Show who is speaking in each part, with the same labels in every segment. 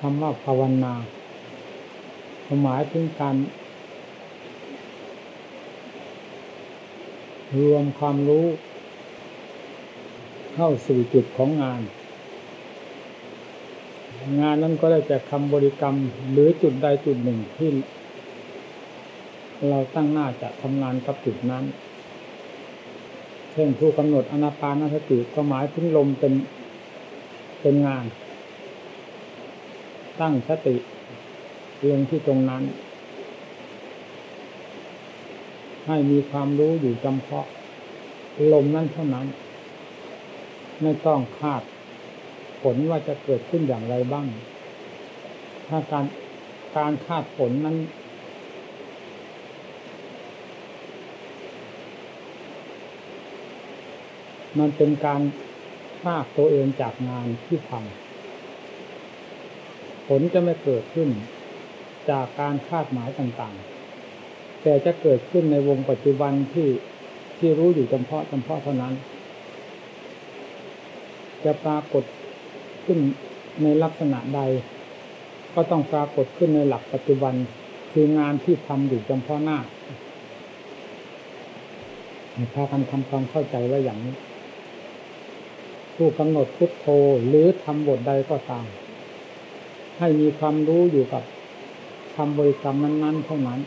Speaker 1: คำว่าภาวนาหมายถึงการรวมความรู้ เข้าสู่จุดของงาน งานนั้นก็ได้จากคำบริกรรมหรือจุดใดจุดหนึ่งที่ เราตั้งหน้าจะทำงานกับจุดนั้น เช่นผู้กำหนดอนาปานสติก็หมายถึงลมเป็นเป็นงาน ตั้งสติเรียงที่ตรงนั้น ให้มีความรู้อยู่จำเพาะ ลมนั้นเท่านั้น ไม่ต้องคาด ผลว่าจะเกิดขึ้นอย่างไรบ้าง ถ้าการการคาดผลนั้น มันเป็นการภาคตัวเองจากงานที่ทำ ผลจะไม่เกิดขึ้น จากการคาดหมายต่างๆ แต่จะเกิดขึ้นในวงปัจจุบันที่ที่รู้อยู่จำเพาะจำเพาะเท่านั้น จะปรากฏขึ้นในลักษณะใด ก็ต้องปรากฏขึ้นในหลักปัจจุบันคืองานที่ทำอยู่จำเพาะหน้าพากันทำความเข้าใจไว้อย่างนี้ ผู้กำหนดพุทโธหรือทำบทใดก็ตาม ให้มีความรู้อยู่กับคำบริกรรมนั้นๆเท่านั้น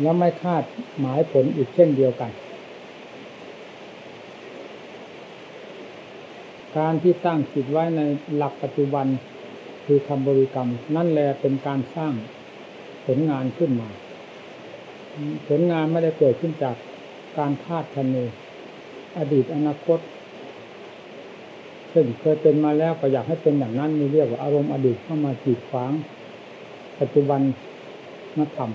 Speaker 1: แล้วไม่คาดหมายผลอีกเช่นเดียวกัน การที่ตั้งจิตไว้ในหลักปัจจุบันคือคำบริกรรม นั่นแหละเป็นการสร้างผลงานขึ้นมา ผลงานไม่ได้เกิดขึ้นจากการคาดคะเนอดีตอนาคต ซึ่งเคยเป็นมาแล้วก็อยากให้เป็นอย่างนั้นนี่เรียกว่าอารมณ์อดีตเข้ามาจีดขวาง ปัจจุบันนักธรรม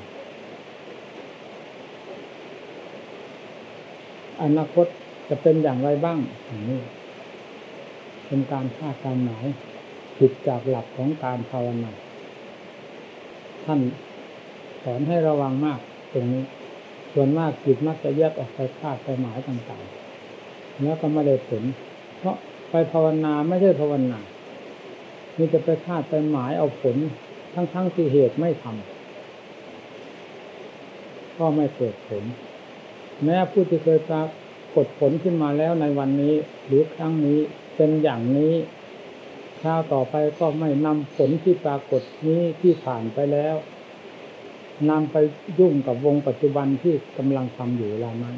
Speaker 1: อนาคตจะเป็นอย่างไรบ้างอย่างนี้เป็นการคาดการหมายผิดจากหลักของการภาวนาท่านสอนให้ระวังมากตรงนี้ ส่วนมากจิตมักจะแยกออกไปคาดไปหมายต่างๆ แล้วก็ไม่ได้ผล เพราะ ไปภาวนาไม่ใช่ภาวนามีจะไปคาดไปหมายเอาผล ทั้งๆทที่เหตุไม่ทำก็ไม่เกิดผล แม้ผู้ที่เคยปรากฏผลขึ้นมาแล้วในวันนี้ หรือครั้งนี้เป็นอย่างนี้คราวต่อไปก็ไม่นำผลที่ปรากฏนี้ที่ผ่านไปแล้วนำไปยุ่งกับวงปัจจุบันที่กำลังทำอยู่เวลานั้น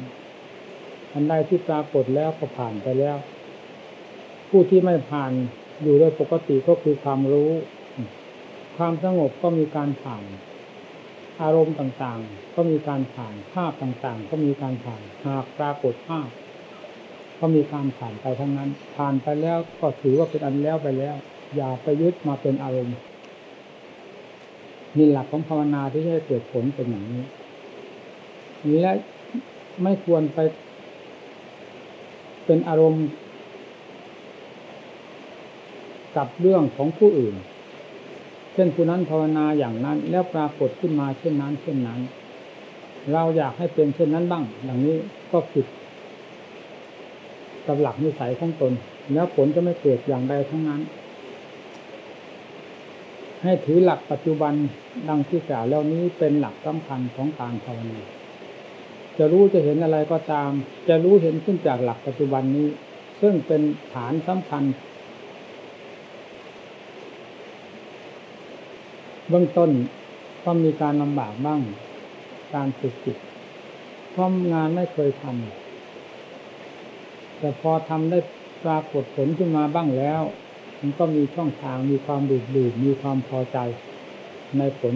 Speaker 1: อันใดที่ปรากฏแล้วก็ผ่านไปแล้ว ผู้ที่ไม่ผ่านอยู่โดยปกติก็คือความรู้ ความสงบก็มีการผ่าน อารมณ์ต่างๆ ก็มีการผ่านภาพต่างๆ ก็มีการผ่านหากปรากฏภาพ ก็มีการผ่านไปทั้งนั้น ผ่านไปแล้วก็ถือว่าเป็นอันแล้วไปแล้ว อย่าไปยึดมาเป็นอารมณ์นี่หลักของภาวนาที่จะเกิดผลเป็นอย่างนี้และไม่ควรไปเป็นอารมณ์ กับเรื่องของผู้อื่น เช่นผู้นั้นภาวนาอย่างนั้น แล้วปรากฏขึ้นมาเช่นนั้น เช่นนั้น เราอยากให้เป็นเช่นนั้นบ้าง อย่างนี้ก็ผิดกับหลักนิสัยของตน แล้วผลจะไม่เกิดอย่างใดทั้งนั้น ให้ถือหลักปัจจุบันดังที่กล่าวแล้วนี้เป็นหลักสำคัญของการภาวนาจะรู้จะเห็นอะไรก็ตาม จะรู้เห็นขึ้นจากหลักปัจจุบันนี้ ซึ่งเป็นฐานสำคัญ เบื้องต้นก็มีการลำบากบ้าง การฝึกจิตเพราะงานไม่เคยทำแต่พอทำได้ปรากฏผลขึ้นมาบ้างแล้ว มันก็มีช่องทางมีความดูดดื่มมีความพอใจ ในผล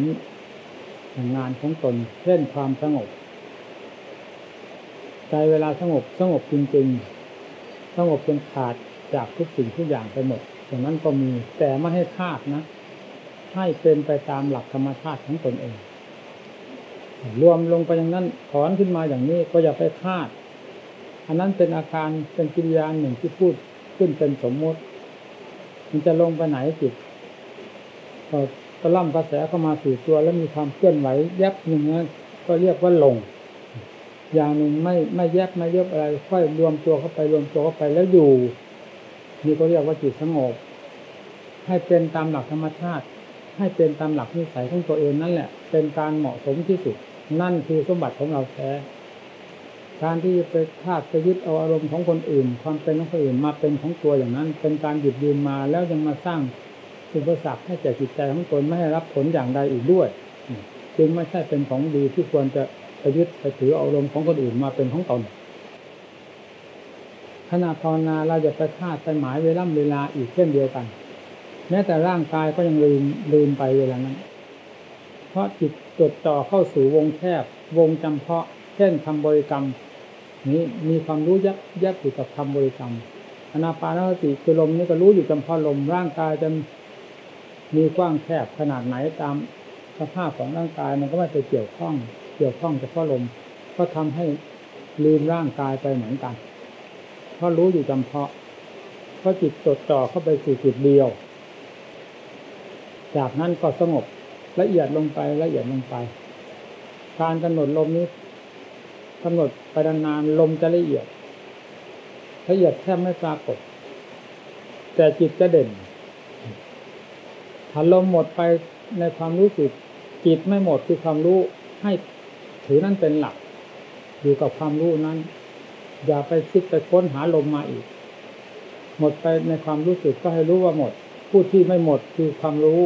Speaker 1: งงานของตนเช่นความสงบ ใจเวลาสงบสงบจริงๆ สงบจนขาดจากทุกสิ่งทุกอย่างไปหมดอย่างนั้นก็มีแต่ไม่ให้คาดนะ ให้เป็นไปตามหลักธรรมชาติของตนเอง รวมลงไปอย่างนั้นถอนขึ้นมาอย่างนี้ก็อย่าไปคาด อันนั้นเป็นอาการเป็นกิริยาหนึ่งที่พูดขึ้นเป็นสมมติ มันจะลงไปไหนจิตก็กระล่ำกระแสเข้ามาสู่ตัวแล้วมีความเคลื่อนไหวแยบหนึ่งนั้นก็เรียกว่าลง อย่างหนึ่งไม่ไม่แยบไม่เยบอะไร ค่อยรวมตัวเข้าไปรวมตัวเข้าไปแล้วอยู่นี่ก็เรียกว่าจิตสงบให้เป็นตามหลักธรรมชาติ ให้เป็นตามหลักนิสัยของตัวเองนั่นแหละ เป็นการเหมาะสมที่สุด นั่นคือสมบัติของเราแท้การที่จะไปคาดไปยึดเอาอารมณ์ของคนอื่น ความเป็นของคนอื่นมาเป็นของตัวอย่างนั้น เป็นการหยุดยืนมาแล้วยังมาสร้างอุปสรรคให้แก่จิตใจของตนไม่ให้รับผลอย่างใดอีกด้วยจึงไม่ใช่เป็นของดีที่ควรจะไปยึดไปถืออารมณ์ของคนอื่นมาเป็นของตนขณะภาวนาเราจะไปคาดไปหมายเวลาเวลาอีกเช่นเดียวกัน แม้แต่ร่างกายก็ยังลืมลืมไปเวลานั้น เพราะจิตจดจ่อเข้าสู่วงแคบ วงจำเพาะ เช่นคำบริกรรม นี้มีความรู้ยับยับอยู่กับคำบริกรรมอนาปานสติคือลมนี่ก็รู้อยู่จำเพาะลมร่างกายจะมีกว้างแคบขนาดไหนตามสภาพของร่างกายมันก็ไม่ไปเกี่ยวข้อง เกี่ยวข้องเฉพาะลมก็ทำให้ลืมร่างกายไปเหมือนกันเพราะรู้อยู่จำเพาะเพราะจิตจดจ่อเข้าไปสู่จุดเดียว จากนั้นก็สงบละเอียดลงไปละเอียดลงไป การกำหนดลมนี้กำหนดไปนานๆลมจะละเอียด ละเอียดแทบไม่ปรากฏ แต่จิตจะเด่นถ้าลมหมดไปในความรู้สึกจิตไม่หมดคือความรู้ให้ถือนั่นเป็นหลัก อยู่กับความรู้นั้น อย่าไปคิดไปค้นหาลมมาอีก หมดไปในความรู้สึกก็ให้รู้ว่าหมด ผู้ที่ไม่หมดคือความรู้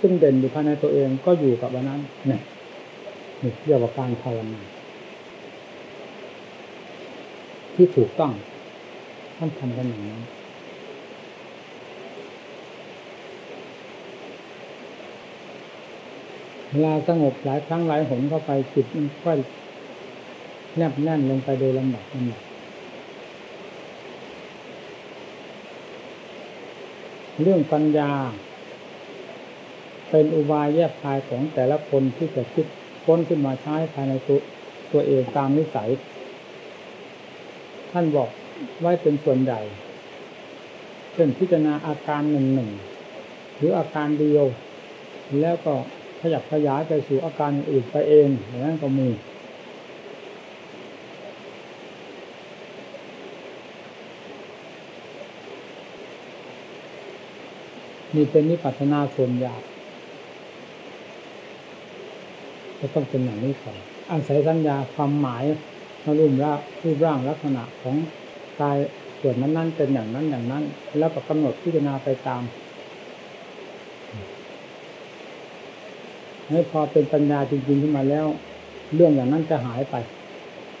Speaker 1: ซึ่งเด่นอยู่ภายในตัวเองก็อยู่กับวันนั้นเนี่ยนี่เรียกว่าการภาวนาที่ถูกต้องท่านทำกันอย่างนั้นเวลาสงบหลายครั้งหลายหนเข้าไปจิตมันค่อยแนบแน่นลงไปโดยลำดับลำดับเรื่องปัญญา เป็นอุบายแยบคายของแต่ละคนที่จะคิดค้นขึ้นมาใช้ภายในตัวตัวเองตามนิสัย ท่านบอกไว้เป็นส่วนใหญ่เช่นพิจารณาอาการหนึ่งหนึ่งหรืออาการเดียว แล้วก็ขยับขยายไปสู่อาการอื่นไปเองอย่างนั้นก็มีนี่เป็นนิพพานาส่วนยาก ก็ต้องเป็นอย่างนี้ก่อนอาศัยสัญญาความหมายมารูปร่างรูปร่างลักษณะของกายส่วนนั้นๆเป็นอย่างนั้นอย่างนั้น แล้วก็กำหนดพิจารณาไปตามให้พอเป็นปัญญาจริงๆขึ้นมาแล้ว เรื่องอย่างนั้นจะหายไป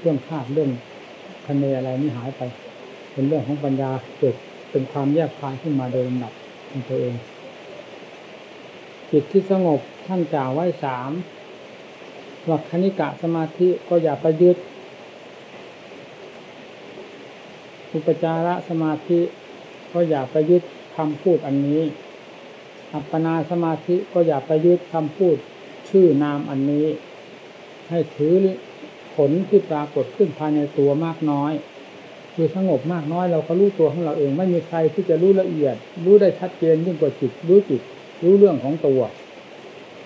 Speaker 1: เรื่องคาดเรื่องคะเนอะไรนี่หายไป เป็นเรื่องของปัญญาเกิดเป็นความแยกคายขึ้นมาโดยลำดับของตัวเองจิตที่สงบท่านกล่าวไว้สาม ว่าคณิกะสมาธิก็อย่าไปยึด อุปจาระสมาธิก็อย่าไปยึดคำพูดอันนี้ อัปปนาสมาธิก็อย่าไปยึดคำพูดชื่อนามอันนี้ ให้ถือผลที่ปรากฏขึ้นภายในตัวมากน้อย คือสงบมากน้อยเราก็รู้ตัวของเราเอง ไม่มีใครที่จะรู้ละเอียด รู้ได้ชัดเจนยิ่งกว่าจิตรู้จิตรู้เรื่องของตัว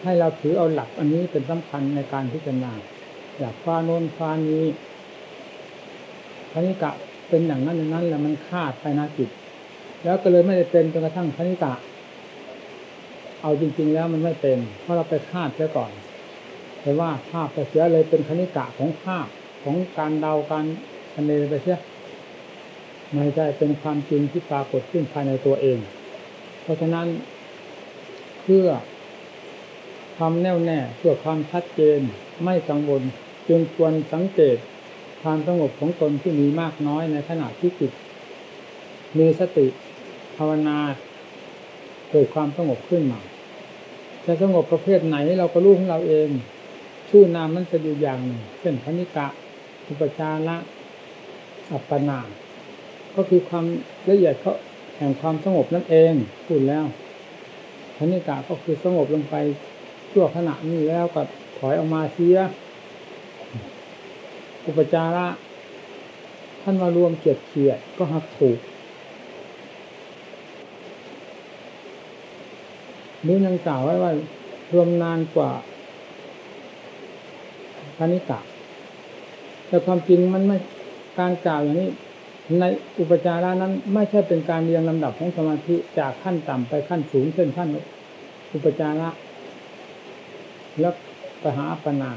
Speaker 1: ให้เราถือเอาหลักอันนี้เป็นสำคัญในการพิจารณาอยากฟ้าโน้นฟ้านี้คณิกะเป็นอย่างนั้นอย่างนั้น แล้วมันคาดไปนจิต แล้วก็เลยไม่ได้เป็นจนกระทั่งคณิกะ เอาจริง ๆ แล้วมันไม่เป็น เพราะเราไปคาดเสียก่อนแต่ว่าภาพไปเสียเลยเป็นคณิกะของภาพของการเดาการคันเนไปเสียไม่ใช่เป็นความจริงที่ปรากฏขึ้นภายในตัวเอง เพราะฉะนั้นเพื่อ ความแน่วแน่เพื่อความชัดเจน ไม่กังวลจึงควรสังเกตความสงบของตนที่มีมากน้อยในขณะที่จิตมีสติภาวนาเกิดความสงบขึ้นมาจะสงบประเภทไหนเราก็รู้ของเราเอง ชื่อนามนั้นจะอยู่อย่างหนึ่งเช่นพนิกะอุปจาระอัปปนา ก็คือความละเอียดเขาแห่งความสงบนั่นเองพูดแล้วพนิกะก็คือสงบลงไป ชั่วขณะนี้แล้วก็ถอยออกมาเสีย อุปจาระท่านมารวมเกียดเขียดก็หักถูกนี่ยังกล่าวไว้ว่ารวมนานกว่าคณิกะแต่ความจริงมันไม่การกล่าวอย่างนี้ ในอุปจาระนั้นไม่ใช่เป็นการเรียงลำดับของสมาธิจากขั้นต่ำไปขั้นสูงเช่นขั้นอุปจาระ แล้วไปหาอัปปนา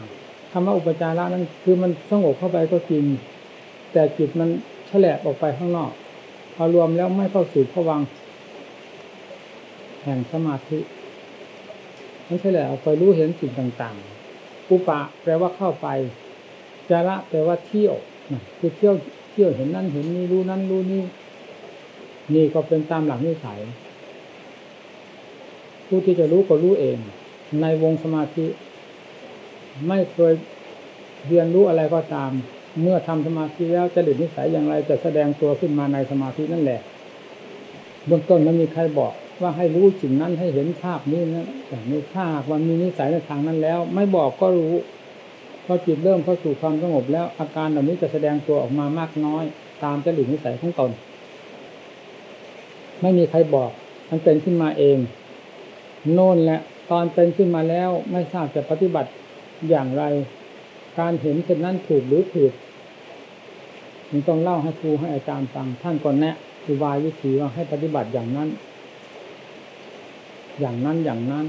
Speaker 1: คำว่าอุปจาระนั้นคือมันสงบเข้าไปก็จริง แต่จิตมันแฉลบออกไปข้างนอก พอรวมแล้วไม่เข้าสู่ผวังแห่งสมาธิมันแฉลบออกไปรู้เห็นสิ่งต่างๆอุปะแปลว่าเข้าไป จาระแปลว่าเที่ยวคือเที่ยวเที่ยวเห็นนั่นเห็นนี่รู้นั่นรู้นี่นี่ก็เป็นตามหลักนิสัยผู้ที่จะรู้ก็รู้เอง ในวงสมาธิ ไม่เคยเรียนรู้อะไรก็ตาม เมื่อทำสมาธิแล้วจะดิตนิสัยอย่างไรจะแสดงตัวขึ้นมาในสมาธินั่นแหละเบื้องต้นมันมีใครบอกว่าให้รู้สิ่งนั้นให้เห็นภาพนี้นะอย่างนี้ถ้าหากวันมีนิสัยในทางนั้นแล้ว ไม่บอกก็รู้พอจิตเริ่มเข้าสู่ความสงบแล้ว อาการเหล่านี้จะแสดงตัวออกมามากน้อย ตามจริตนิสัยของตน ไม่มีใครบอก มันเป็นขึ้นมาเอง โน่นแหละ ตอนเป็นขึ้นมาแล้วไม่ทราบจะปฏิบัติอย่างไร การเห็นเช่นนั้นถูกหรือผิดมันต้องเล่าให้ครูให้อาจารย์ฟังท่านก็แนะอุบายวิธีว่าให้ปฏิบัติอย่างนั้น อย่างนั้นอย่างนั้น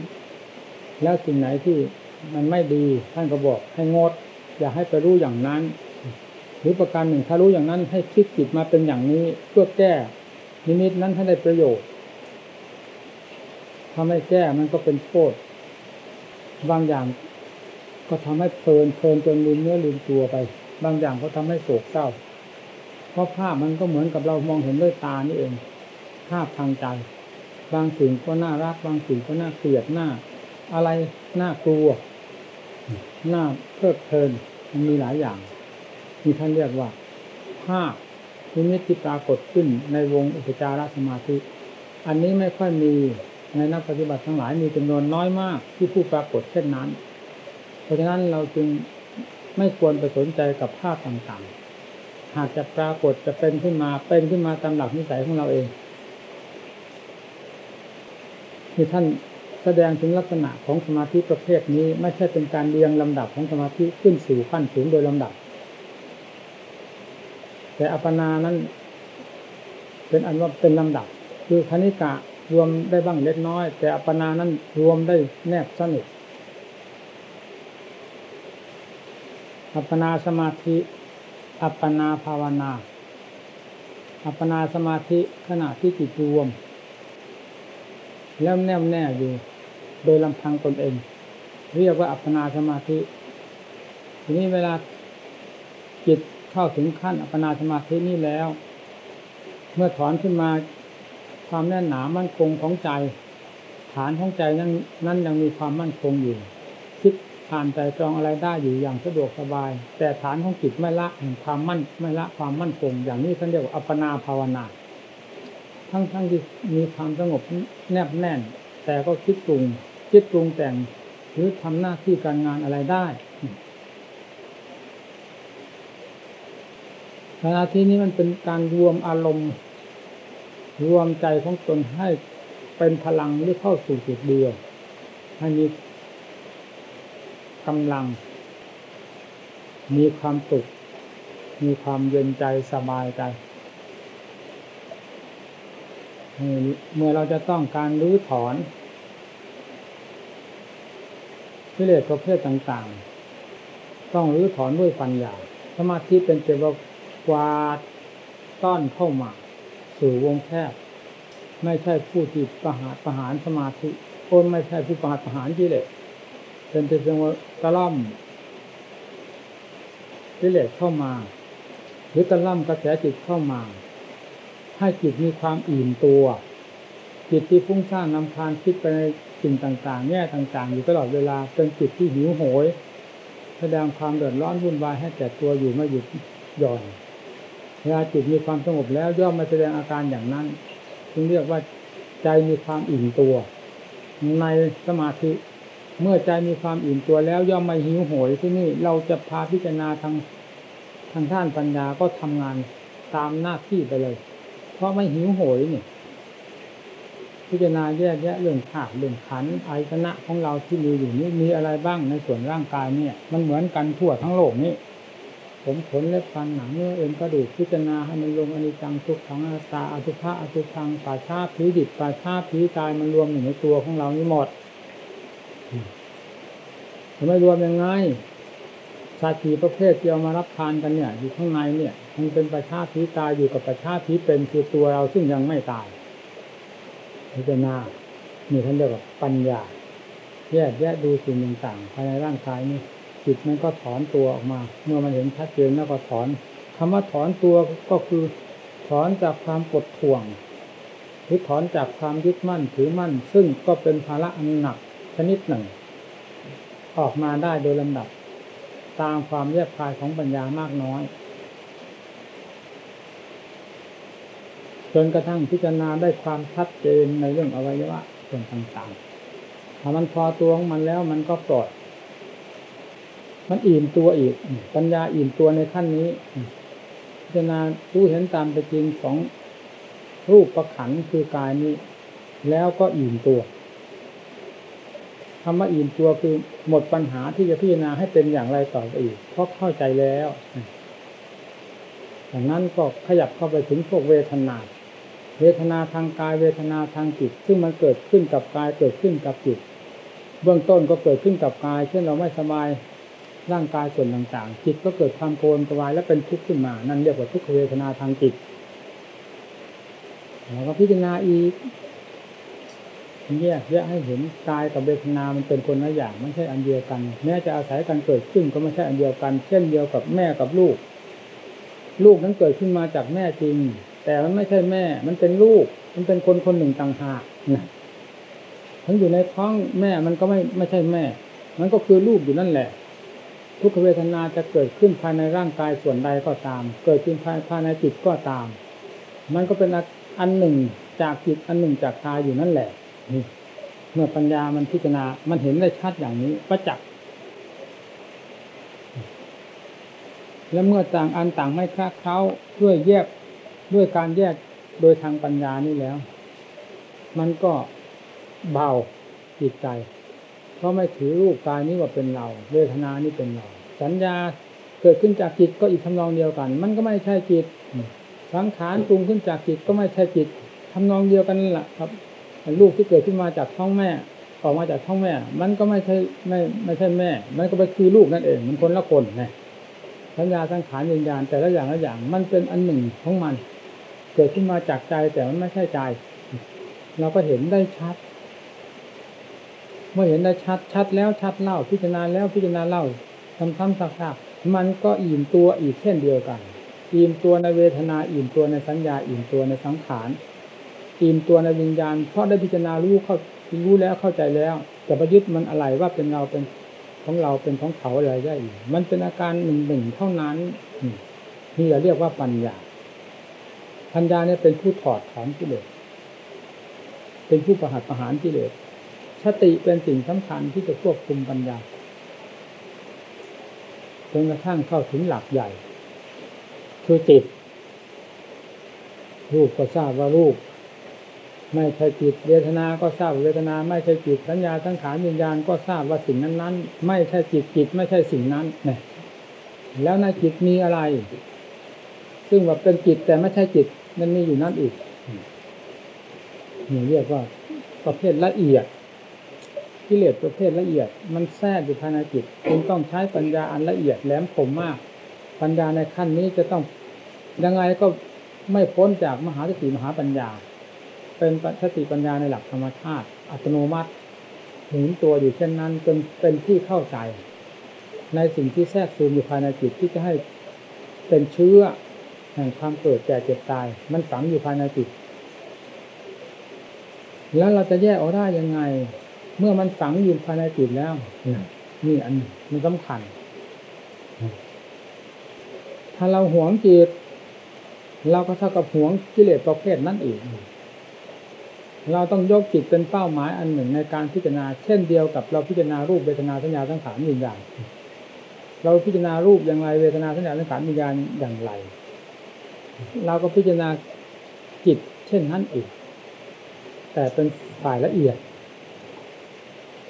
Speaker 1: แล้วสิ่งไหนที่มันไม่ดีท่านก็บอกให้งด อย่าให้ไปรู้อย่างนั้น หรือประการหนึ่งถ้ารู้อย่างนั้น ให้คิดจิตมาเป็นอย่างนี้เพื่อแก้นิมิตนั้นให้ได้ประโยชน์ ถ้าไม่แก้มันก็เป็นโทษบางอย่างก็ทำให้เพลินเพลินจนลืมเนื้อลืมตัวไป บางอย่างก็ทำให้โศกเศร้า เพราะภาพมันก็เหมือนกับเรามองเห็นด้วยตานี่เอง ภาพทางใจ บางสิ่งก็น่ารัก บางสิ่งก็น่าเกลียดหน้า อะไรน่ากลัวน่าเพลิดเพลินมันมีหลายอย่างมีท่านเรียกว่า ภาพนิมิตที่ปรากฏขึ้นในวงอุปจารสมาธิ อันนี้ไม่ค่อยมี ในนักปฏิบัติทั้งหลายมีจำนวนน้อยมากที่ผู้ปรากฏเช่นนั้น เพราะฉะนั้นเราจึงไม่ควรไปสนใจกับภาพต่างๆ หากจะปรากฏจะเป็นขึ้นมาเป็นขึ้นมาตามหลักนิสัยของเราเองที่ท่านแสดงถึงลักษณะของสมาธิประเภทนี้ไม่ใช่เป็นการเรียงลำดับของสมาธิขึ้นสู่ขั้นสูงโดยลำดับ แต่อัปปนานั้น เป็นอันว่าเป็นลำดับ คือคณิกะ รวมได้บ้างเล็กน้อย แต่อัปปนานั้นรวมได้แนบสนิทอัปปนาสมาธิ อัปปนาภาวนา อัปปนาสมาธิขณะที่จิตรวม แล้วแน่วแน่อยู่ โดยลำพังตนเอง เรียกว่าอัปปนาสมาธิ ทีนี้เวลาจิตเข้าถึงขั้นอัปปนาสมาธินี้แล้ว เมื่อถอนขึ้นมา ความแน่นหนามั่นคงของใจ ฐานของใจนั้นนั้นยังมีความมั่นคงอยู่ คิดผ่านใจจองอะไรได้อยู่อย่างสะดวกสบาย แต่ฐานของจิตไม่ละแห่งความมั่นไม่ละความมั่นคง อย่างนี้ท่านเรียกว่าอัปปนาภาวนา ทั้งทั้งที่มีความสงบแนบแน่น แต่ก็คิดปรุงคิดปรุงแต่งหรือทำหน้าที่การงานอะไรได้ขณะที่นี้มันเป็นการรวมอารมณ์ รวมใจของตนให้เป็นพลังหรือเข้าสู่จุดเดียวให้มีกำลัง มีความสุขมีความเย็นใจสบายใจเมื่อเราจะต้องการรื้อถอนกิเลสประเภทต่างๆ ต้องรื้อถอนด้วยปัญญาสมาธิเป็นเจวกวาดต้อนเข้ามา สู่วงแคบ ไม่ใช่ผู้ที่ประหารประหารสมาธิคนไม่ใช่ผู้ประหารประหารกิเลสเป็นเพียงว่ากระล่อมกิเลสเข้ามา หรือกระล่ำกระแสจิตเข้ามา ให้จิตมีความอิ่มตัว จิตที่ฟุ้งซ่านนำคาญคิดไปในสิ่งต่างๆแง่ต่างๆ อยู่ตลอดเวลาเป็นจิตที่หิวโหยแสดงความเดือดร้อนวุ่นวายให้แก่ตัวอยู่ไม่หยุดหย่อน วลาจิตมีความสงบแล้วย่อมมาแสดงอาการอย่างนั้นจึงเรียกว่าใจมีความอิ่มตัว ในสมาธิ เมื่อใจมีความอิ่มตัวแล้วย่อมไม่หิวโหยที่นี่เราจะพาพิจารณาทางทางท่านปัญญาก็ทำงานตามหน้าที่ไปเลย เพราะไม่หิวโหยนี่พิจารณาแยกแยะเรื่องธาตุเรื่องขันธ์อายตนะของเราที่มีอยู่นี้มีอะไรบ้างในส่วนร่างกายเนี่ย มันเหมือนกันทั่วทั้งโลกนี้ ผมขนเล็บฟันหนังเนื้อเอ็นกระดูกพิจารณาให้มันลงอนิจจังทุกขังอนัตตาอสุภะอสุพังป่าชาผีดิบป่าชาผีตายมันรวมอยู่ในตัวของเรานี่หมดจะไม่รวมยังไงชาติประเภทที่เอามารับทานกันเนี่ย อยู่ข้างในเนี่ย มันเป็นประชาผีตายอยู่กับประชาผีเป็นคือตัวเราซึ่งยังไม่ตายพิจารณานี่ท่านเรียกว่าปัญญาแยกแยะดูสิ่งต่างๆภายในร่างกายนี่ จิตมันก็ถอนตัวออกมา เมื่อมันเห็นชัดเจนแล้วก็ถอนคำว่าถอนตัวก็คือถอนจากความกดท่วง หรือถอนจากความยึดมั่นถือมั่น ซึ่งก็เป็นภาระอันหนักชนิดหนึ่ง ออกมาได้โดยลำดับ ตามความแยบคายของปัญญามากน้อย จนกระทั่งพิจารณาได้ความชัดเจนในเรื่องอวัยวะส่วนต่างๆถ้ามันพอตัวของมันแล้วมันก็ปลอด มันอิ่มตัวอีก ปัญญาอิ่มตัวในขั้นนี้พิจารณารู้เห็นตามไปจริงของรูปประขันคือกายนี้ แล้วก็อิ่มตัวคำว่าอิ่มตัวคือหมดปัญหาที่จะพิจารณาให้เป็นอย่างไรต่อไปอีกเพราะเข้าใจแล้วจากนั้นก็ขยับเข้าไปถึงพวกเวทนา เวทนาทางกายเวทนาทางจิต ซึ่งมันเกิดขึ้นกับกายเกิดขึ้นกับจิต เบื้องต้นก็เกิดขึ้นกับกาย เช่นเราไม่สบาย ร่างกายส่วนต่างๆ จิตก็เกิดความโกรธกวายและเป็นทุกข์ขึ้นมา นั่นเรียกว่าทุกขเวทนาทางจิตแล้วก็พิจารณาอีกแยกแยะให้เห็นกายกับเวทนา มันเป็นคนละอย่างไม่ใช่อันเดียวกัน แม้จะอาศัยกันเกิดขึ้นก็ไม่ใช่อันเดียวกัน เช่นเดียวกับแม่กับลูก ลูกนั้นเกิดขึ้นมาจากแม่จริง แต่มันไม่ใช่แม่ มันเป็นลูก มันเป็นคนคนหนึ่งต่างหากนะทั้งอยู่ในท้องแม่มันก็ไม่ไม่ใช่แม่ มันก็คือลูกอยู่นั่นแหละ ทุกขเวทนาจะเกิดขึ้นภายในร่างกายส่วนใดก็ตาม เกิดขึ้นภายภายในจิตก็ตาม มันก็เป็นอันหนึ่งจากจิตอันหนึ่งจากกายอยู่นั่นแหละนี่เมื่อปัญญามันพิจารณา มันเห็นได้ชัดอย่างนี้ประจักษ์และเมื่อต่างอันต่างไม่คลาดเคล้าด้วยแยกด้วยการแยกโดยทางปัญญานี้แล้ว มันก็เบาจิตใจ เพราะไม่ถือรูปกายนี้ว่าเป็นเราเวทนานี้เป็นเรา สัญญาเกิดขึ้นจากจิตก็อีกทำนองเดียวกัน มันก็ไม่ใช่จิต สังขารปรุงขึ้นจากจิตก็ไม่ใช่จิตทำนองเดียวกันนั่นแหละครับลูกที่เกิดขึ้นมาจากท้องแม่ออกมาจากท้องแม่ มันก็ไม่ใช่ไม่ไม่ใช่แม่ มันก็ไปคือลูกนั่นเอง มันคนละคนไงสัญญาสังขารวิญญาณแต่ละอย่างละอย่าง มันเป็นอันหนึ่งของมัน เกิดขึ้นมาจากใจแต่มันไม่ใช่ใจ เราก็เห็นได้ชัด เมื่อเห็นได้ชัดชัดแล้วชัดเล่าพิจารณาแล้วพิจารณาเล่าทำซ้ำซักๆมันก็อิ่มตัวอีกเช่นเดียวกันอิ่มตัวในเวทนาอิ่มตัวในสัญญาอิ่มตัวในสังขารอิ่มตัวในวิญญาณ เพราะได้พิจารณารู้เข้ารู้แล้วเข้าใจแล้วจะประยุทธ์มันอะไรว่าเป็นเราเป็นของเราเป็นของเขาอะไรได้อีกมันเป็นอาการหนึ่งหนึ่งเท่านั้นนี่เราเรียกว่าปัญญา ปัญญาเนี่ยเป็นผู้ถอดถอนกิเลสเป็นผู้ประหัตประหารกิเลส สติเป็นสิ่งสำคัญที่จะควบคุมปัญญาจนกระทั่งเข้าถึงหลักใหญ่ คือจิต รูปก็ทราบว่ารูป ไม่ใช่จิตเวทนา ก็ทราบเวทนา ไม่ใช่จิตสัญญาสังขารวิญญาณก็ทราบว่าสิ่งนั้นๆ ไม่ใช่จิตจิตไม่ใช่สิ่งนั้นเนี่ยแล้วในจิตมีอะไร ซึ่งว่าเป็นจิตแต่ไม่ใช่จิตมันมีอยู่นั่นอีกนี่เรียกว่าประเภทละเอียด กิเลสประเภทละเอียด มันแทรกอยู่ภายในจิตจึงต้องใช้ปัญญาอันละเอียดแหลมคมมาก ปัญญาในขั้นนี้จะต้องยังไงก็ไม่พ้นจากมหาสติมหาปัญญา เป็นสติปัญญาในหลักธรรมชาติ อัตโนมัติหมุนตัวอยู่เช่นนั้นจนเป็นที่เข้าใจ ในสิ่งที่แทรกซึมอยู่ภายในจิตที่จะให้เป็นเชื้อแห่งความเกิดแก่เจ็บตาย มันฝังอยู่ภายในจิต แล้วเราจะแยกออกได้ยังไง เมื่อมันฝังอยู่ภายในจิตแล้วนี่อันมันสำคัญ ถ้าเราหวงจิต เราก็เท่ากับหวงกิเลสประเภทนั้นอีกเราต้องยกจิตเป็นเป้าหมายอันหนึ่งในการพิจารณา เช่นเดียวกับเราพิจารณารูปเวทนาสัญญาสังขารวิญญาณเราพิจารณารูปอย่างไรเวทนาสัญญาสังขารวิญญาณอย่างไร เราก็พิจารณาจิต เช่นนั้นอีก แต่เป็นฝ่ายละเอียด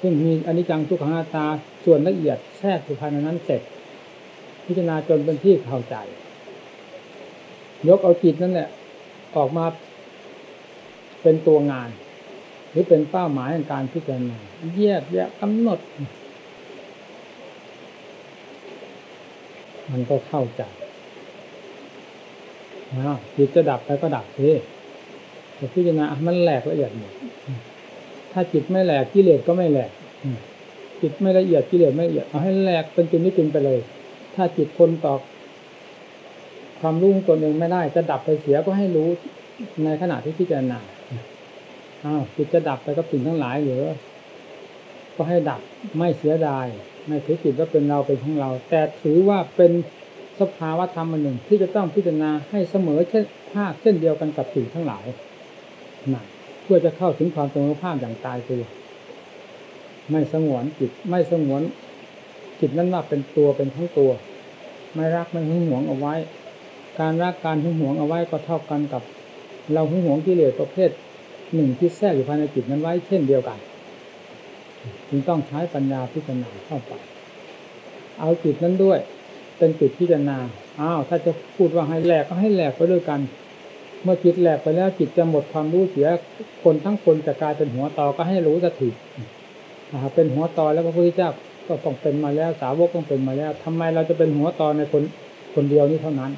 Speaker 1: ซึ่งมีอนิจจังทุกขังอนัตตาส่วนละเอียดแทรกอยู่ภายในนั้นเสร็จ พิจารณาจนเป็นที่เข้าใจ ยกเอาจิตนั่นแหละออกมาเป็นตัวงาน หรือเป็นเป้าหมายในการพิจารณาแยกแยะกำหนด มันก็เข้าใจนะจิตจะดับไปก็ดับสิแต่พิจารณามันแหลกละเอียดหมด ถ้าจิตไม่แหลกกิเลสก็ไม่แหลกจิตไม่ละเอียดกิเลสไม่ละเอียดเอาให้แหลกเป็นจุดนี้จุดไปเลย ถ้าจิตทนต่อความรู้ของตนเองไม่ได้ จะดับไปเสียก็ให้รู้ในขณะที่พิจารณาอ้าวจิตจะดับไปกับสิ่งทั้งหลายหรือก็ให้ดับไม่เสียดาย ไม่ถือจิตว่าเป็นเราเป็นของเรา แต่ถือว่าเป็นสภาวะธรรมอันหนึ่ง ที่จะต้องพิจารณาให้เสมอเช่นภาคเช่นเดียวกันกับสิ่งทั้งหลายนะเพื่อจะเข้าถึงความสงบภาพอย่างตายตัว ไม่สงวนจิต ไม่สงวนจิตนั้นว่าเป็นตัวเป็นทั้งตัว ไม่รักไม่หึงหวงเอาไว้ การรักการหึงหวงเอาไว้ก็เท่ากันกับ เราหึงหวงกิเลสประเภทหนึ่งที่แทรกอยู่ภายในจิตนั้นไว้เช่นเดียวกันจึงต้องใช้ปัญญาพิจารณาเข้าไป เอาจิตนั้นด้วย เป็นจิตพิจารณาอ้าวถ้าจะพูดว่าให้แหลกก็ให้แหลกไปด้วยกัน เมื่อจิตแหลกไปแล้วจิตจะหมดความรู้เสียคนทั้งคนจะกลายเป็นหัวตอก็ให้รู้สถิถ้าเป็นหัวตอแล้วพระพุทธเจ้าก็ต้องเป็นมาแล้วสาวกต้องเป็นมาแล้วทำไมเราจะเป็นหัวตอในคนคนเดียวนี้เท่านั้น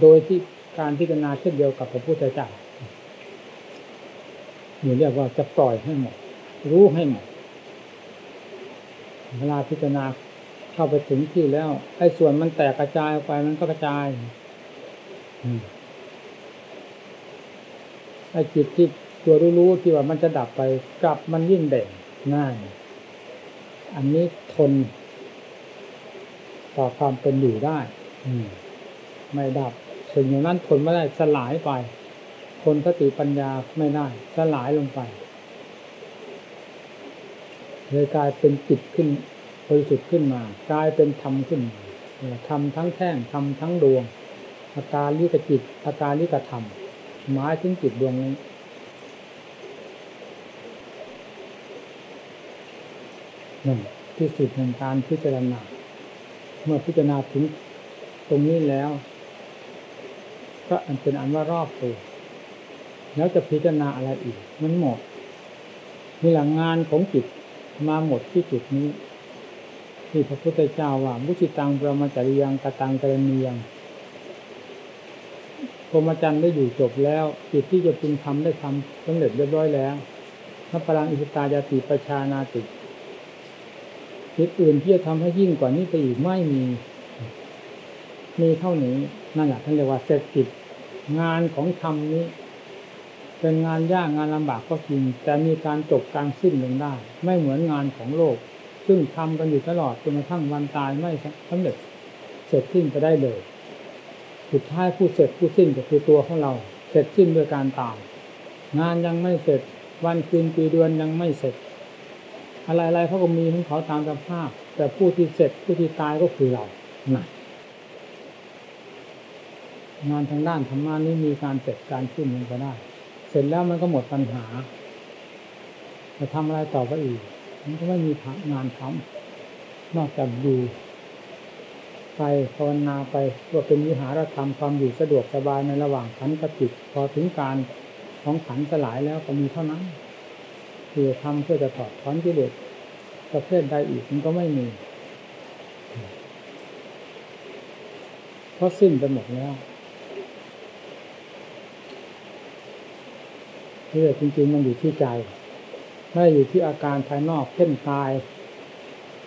Speaker 1: โดยที่การพิจารณาเช่นเดียวกับพระพุทธเจ้าอยู่เรียกว่าจะปล่อยให้หมด รู้ให้หมดเวลาพิจารณาเข้าไปถึงที่แล้วไอ้ส่วนมันแตกกระจายออกไปมันก็กระจาย ไอ้จิตที่ตัวรู้ๆที่ว่ามันจะดับไปกลับมันยิ่งเด่นง่าย อันนี้ทน ต่อความเป็นอยู่ได้ อืมไม่ดับสิ่งอย่างนั้นทนไม่ได้สลายไปทนสติปัญญาไม่ได้ สลายลงไปเลยกลายเป็นจิตขึ้นบริสุทธิ์ขึ้นมา กลายเป็นธรรมขึ้นมาธรรมทั้งแท่งธรรมทั้งดวงอาการลิกจิตอาการลิกธรรม หมายถึงจิตดวงนี้ หนั่นที่สุดแห่งการพิจารณา เมื่อพิจารณาถึงตรงนี้แล้ว ก็อันเป็นอันว่ารอบตัวแล้วจะพิจารณาอะไรอีก มันหมดมีหลังงานของจิตมาหมดที่จุดนี้ ที่พระพุทธเจ้าว่ามุจิตังประมาจริยังกตังกรณียัง รหมจรรย์ได้อยู่จบแล้วจิตที่จะพึงทำได้ทำสำเร็จเรียบร้อยแล้วพระพลังอิสตายาติประชานาติจิตอื่นที่จะทำให้ยิ่งกว่านี้ไปอีกไม่มี มีเท่านี้นั่นแหละท่านเรียกว่าเสร็จจิตงานของธรรมนี้ เป็นงานยากงานลำบากก็จริงแต่มีการจบการสิ้นลงได้ ไม่เหมือนงานของโลก ซึ่งทำกันอยู่ตลอดจนกระทั่งวันตายไม่สำเร็จเสร็จสิ้นไปได้เลย สุดท้ายผู้เสร็จผู้สิ้นก็คือตัวของเรา เสร็จสิ้นด้วยการตายงานยังไม่เสร็จ วันคืนปีเดือนยังไม่เสร็จ อะไรๆเขาก็มีของเขาตามสภาพ แต่ผู้ที่เสร็จผู้ที่ตายก็คือเรานะงานทางด้านธรรมานี้มีการเสร็จการสิ้นมันก็ได้ เสร็จแล้วมันก็หมดปัญหาจะทำอะไรต่อไปอีก มันก็ไม่มีงานทำนอกจากอยู่ ไปภาวนาไปว่าเป็นวิหารธรรมความอยู่สะดวกสบายในระหว่างขันกับจิตพอถึงการของขันสลายแล้วก็มีเท่านั้นคือทำเพื่อจะถอดถอนกิเลสประเภทใดอีกมันก็ไม่มีเพราะสิ้นไปหมดแล้วนี่อจริง ๆ มันอยู่ที่ใจไม่อยู่ที่อาการภายนอกเช่นกาย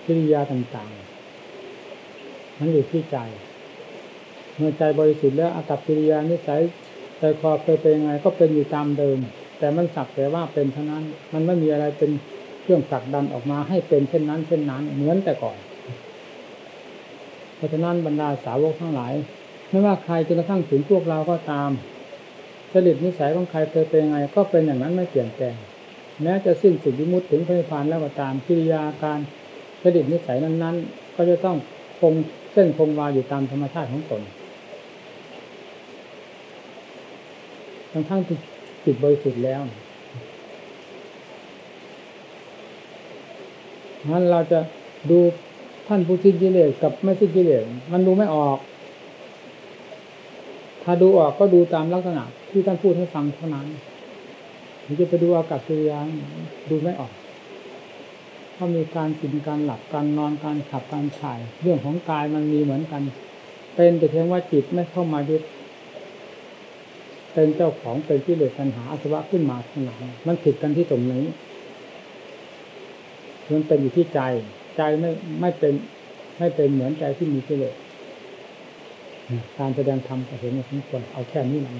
Speaker 1: กิริยาต่างๆ มันอยู่ที่ใจ เมื่อใจบริสุทธิ์แล้วอากับกิริยานิสัยใจคอเคยเป็นยังไงก็เป็นอยู่ตามเดิม แต่มันสักแต่ว่าเป็นเท่านั้น มันไม่มีอะไรเป็นเครื่องผลักดันออกมาให้เป็นเช่นนั้น เช่นนั้น เหมือนแต่ก่อน เพราะฉะนั้นบรรดาสาวกทั้งหลาย ไม่ว่าใครจนกระทั่งถึงพวกเราก็ตามจริตนิสัยของใครเคยเป็นยังไง ก็เป็นอย่างนั้นไม่เปลี่ยนแปลงแม้จะสิ้นสุดวิมุตถึงพระนิพพานแล้วก็ตามกิริยาการจริตนิสัยนั้น ๆ ก็จะต้องคง ส้นคงวาอยู่ตามธรรมชาติของตนทั้งทั้งที่จิตบริสุทธิ์แล้วนั้นเราจะดูท่านผู้สิ้นกิเลสกับไม่สิ้นกิเลสมันดูไม่ออก ถ้าดูออกก็ดูตามลักษณะที่ท่านพูดให้ฟังเท่านั้นหรือจะไปดูอากับกิริยาดูไม่ออก ถ้ามีการกินการหลับการนอนการขับการถ่าย เรื่องของกายมันมีเหมือนกัน เป็นแต่เพียงว่าจิตไม่เข้ามายึดเป็นเจ้าของเป็นกิเหลสปัญหาอาสวะขึ้นมาขนาดมันผิดกันที่ตรงนี้มันเป็นอยู่ที่ใจ ใจไม่ไม่เป็น ไม่เป็นเหมือนใจที่มีกิเลสการแสดงธรรมก็เห็นว่าสมควรเอาแค่นี้แหละ